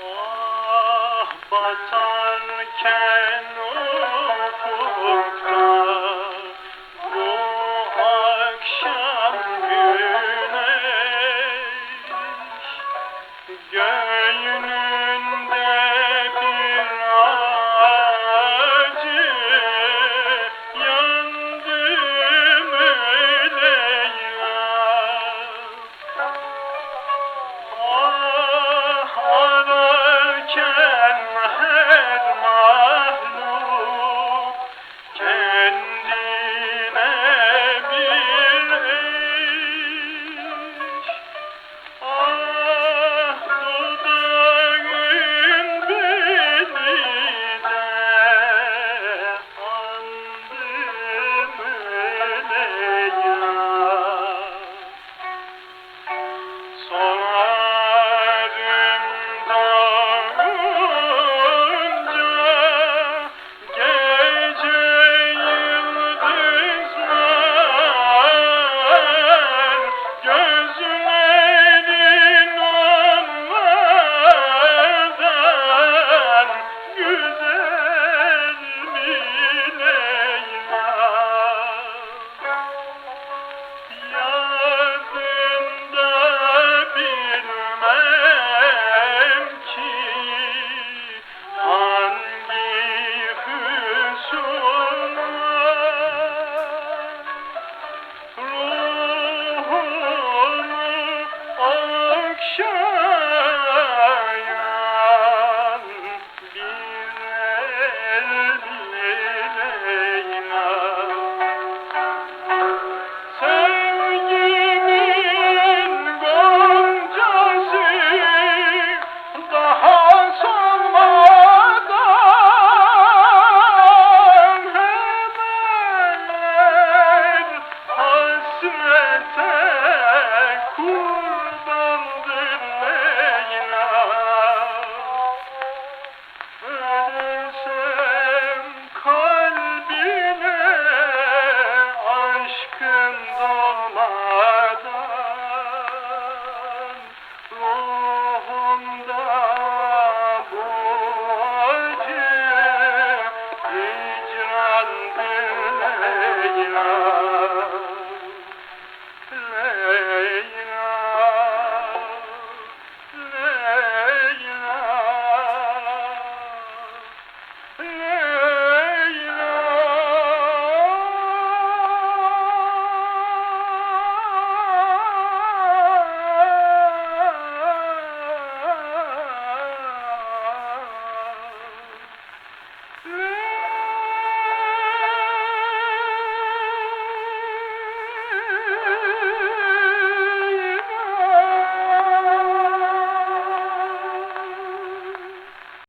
Ah batarken ufukta فتكون